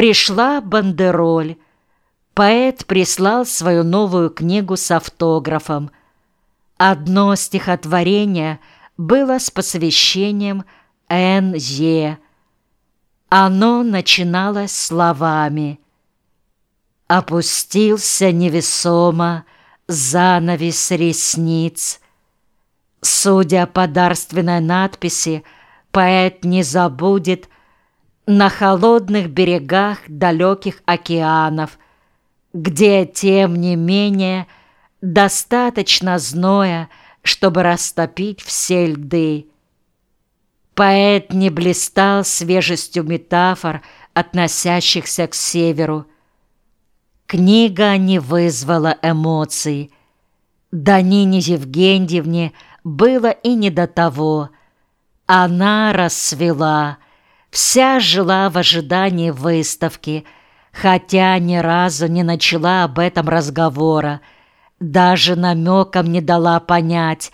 Пришла бандероль. Поэт прислал свою новую книгу с автографом. Одно стихотворение было с посвящением Н.Е. Оно начиналось словами «Опустился невесомо занавес ресниц». Судя по дарственной надписи, поэт не забудет на холодных берегах далеких океанов, где, тем не менее, достаточно зноя, чтобы растопить все льды. Поэт не блистал свежестью метафор, относящихся к северу. Книга не вызвала эмоций. Данине Евгеньевне было и не до того. Она расцвела, вся жила в ожидании выставки, хотя ни разу не начала об этом разговора, даже намеком не дала понять,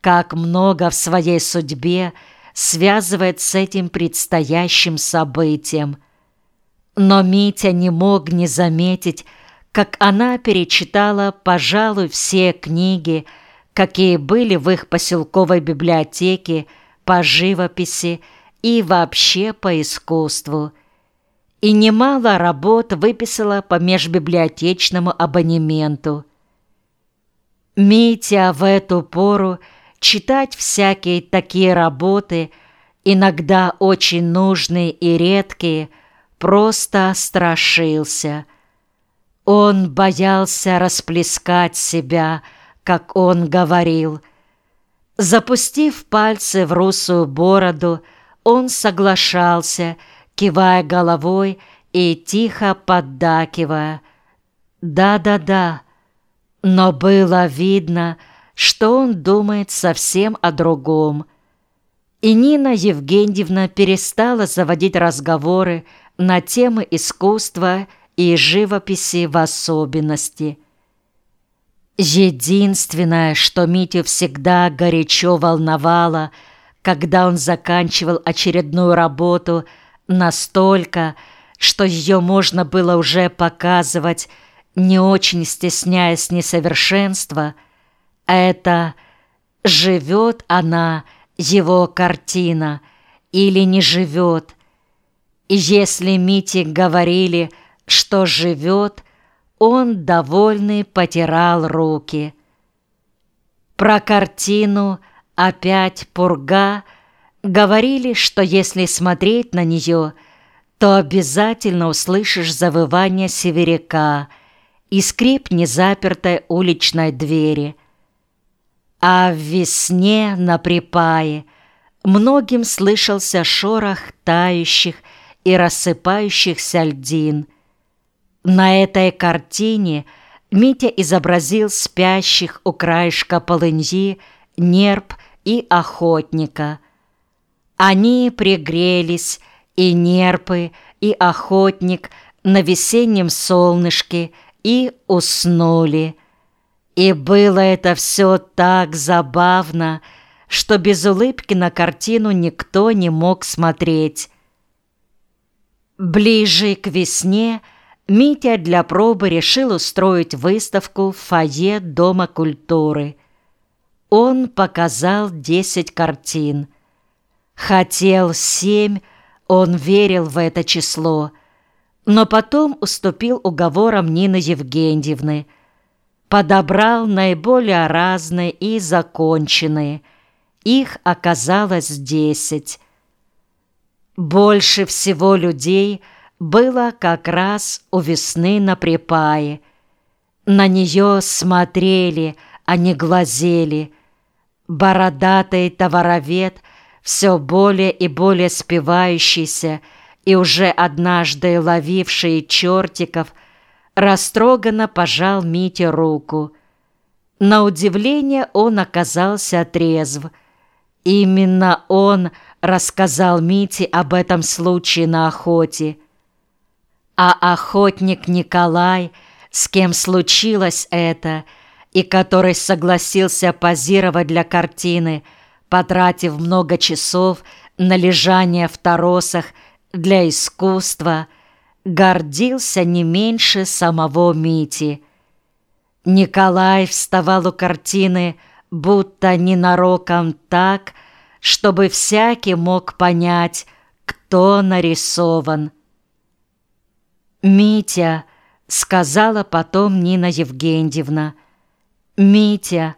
как много в своей судьбе связывает с этим предстоящим событием. Но Митя не мог не заметить, как она перечитала, пожалуй, все книги, какие были в их поселковой библиотеке по живописи и вообще по искусству. И немало работ выписала по межбиблиотечному абонементу. Митя в эту пору читать всякие такие работы, иногда очень нужные и редкие, просто страшился. Он боялся расплескать себя, как он говорил. Запустив пальцы в русую бороду, он соглашался, кивая головой и тихо поддакивая. «Да-да-да», но было видно, что он думает совсем о другом. И Нина Евгеньевна перестала заводить разговоры на темы искусства и живописи в особенности. Единственное, что Митю всегда горячо волновало, когда он заканчивал очередную работу настолько, что ее можно было уже показывать, не очень стесняясь несовершенства, это живет она, его картина, или не живет. И если Мите говорили, что живет, он, довольный, потирал руки. Про картину «Опять пурга» говорили, что если смотреть на нее, то обязательно услышишь завывание северяка — и скрип незапертой уличной двери. А в весне на припае многим слышался шорох тающих и рассыпающихся льдин. На этой картине Митя изобразил спящих у краешка полыньи нерп и охотника. Они пригрелись, и нерпы, и охотник на весеннем солнышке – и уснули. И было это все так забавно, что без улыбки на картину никто не мог смотреть. Ближе к весне Митя для пробы решил устроить выставку в фойе Дома культуры. Он показал десять картин. Хотел семь, он верил в это число – но потом уступил уговорам Нины Евгеньевны, подобрал наиболее разные и законченные. Их оказалось десять. Больше всего людей было как раз у весны на припае. На нее смотрели, а не глазели. Бородатый товаровед, все более и более спивающийся, и уже однажды ловивший чертиков, растроганно пожал Мите руку. На удивление он оказался трезв. Именно он рассказал Мите об этом случае на охоте. А охотник Николай, с кем случилось это, и который согласился позировать для картины, потратив много часов на лежание в торосах для искусства, гордился не меньше самого Мити. Николай вставал у картины, будто ненароком так, чтобы всякий мог понять, кто нарисован. «Митя», — сказала потом Нина Евгеньевна, — «Митя,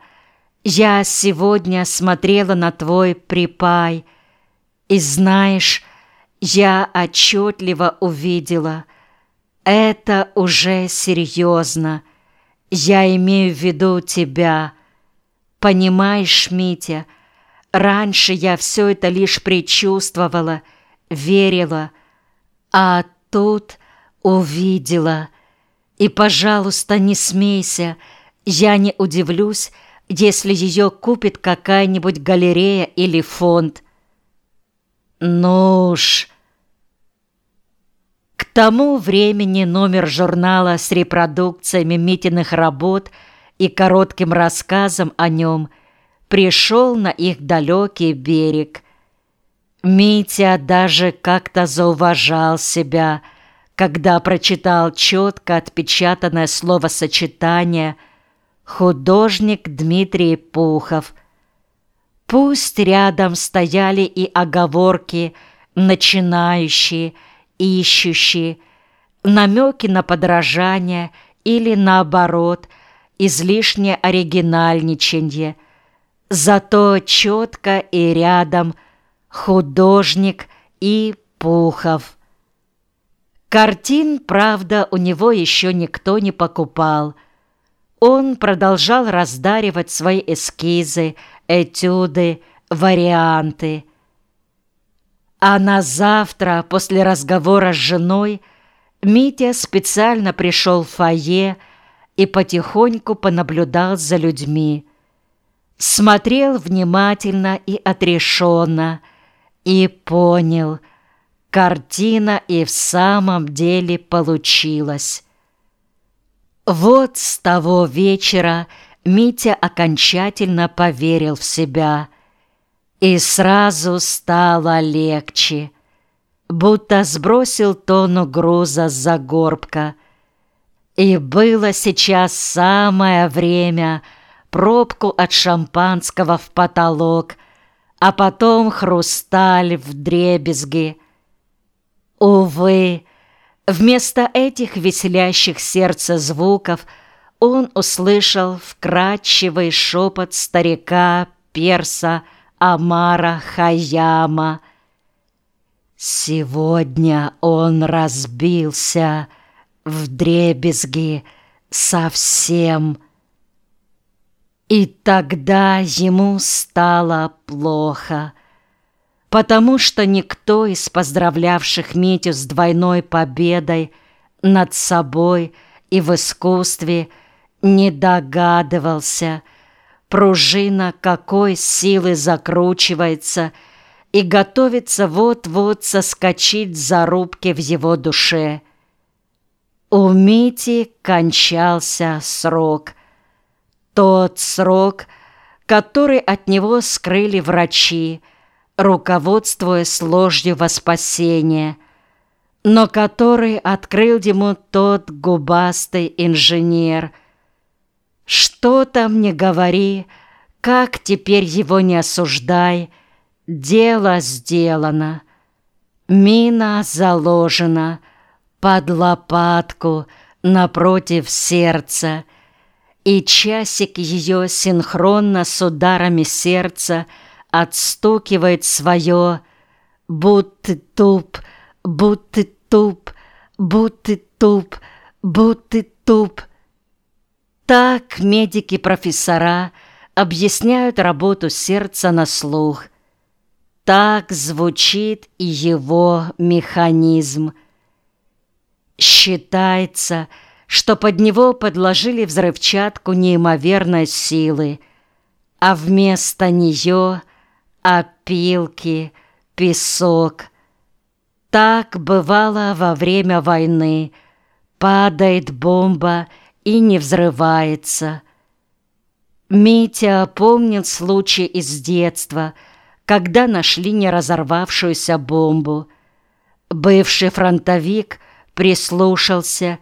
я сегодня смотрела на твой припай, и знаешь, я отчетливо увидела, это уже серьезно, я имею в виду тебя. Понимаешь, Митя, раньше я все это лишь предчувствовала, верила, а тут увидела. И, пожалуйста, не смейся, я не удивлюсь, если ее купит какая-нибудь галерея или фонд. Ну уж... К тому времени номер журнала с репродукциями Митиных работ и коротким рассказом о нем пришел на их далекий берег. Митя даже как-то зауважал себя, когда прочитал четко отпечатанное словосочетание «художник Дмитрий Пухов». Пусть рядом стояли и оговорки «начинающие», ищущие, намеки на подражание или, наоборот, излишнее оригинальничанье. Зато четко и рядом художник и Пухов. Картин, правда, у него еще никто не покупал. Он продолжал раздаривать свои эскизы, этюды, варианты – а на завтра, после разговора с женой, Митя специально пришел в фойе и потихоньку понаблюдал за людьми. Смотрел внимательно и отрешенно, и понял, картина и в самом деле получилась. Вот с того вечера Митя окончательно поверил в себя – и сразу стало легче, будто сбросил тону груза с загорбка. И было сейчас самое время пробку от шампанского в потолок, а потом хрусталь в дребезги. Увы, вместо этих веселящих сердце звуков он услышал вкрадчивый шепот старика Перса — Амара Хаяма. Сегодня он разбился в дребезги совсем. И тогда ему стало плохо, потому что никто из поздравлявших Митю с двойной победой над собой и в искусстве не догадывался, Пружина какой силы закручивается и готовится вот-вот соскочить с зарубки в его душе. У Мити кончался срок. Тот срок, который от него скрыли врачи, руководствуясь ложью во спасение, но который открыл ему тот губастый инженер — что там не говори, как теперь его не осуждай, дело сделано. Мина заложена под лопатку напротив сердца, и часик ее синхронно с ударами сердца отстукивает свое «Будь туп, будь туп, будь туп, будь туп». Так медики-профессора объясняют работу сердца на слух. Так звучит его механизм. Считается, что под него подложили взрывчатку неимоверной силы, а вместо нее опилки, песок. Так бывало во время войны. Падает бомба — и не взрывается. Митя помнил случай из детства, когда нашли не разорвавшуюся бомбу. Бывший фронтовик прислушался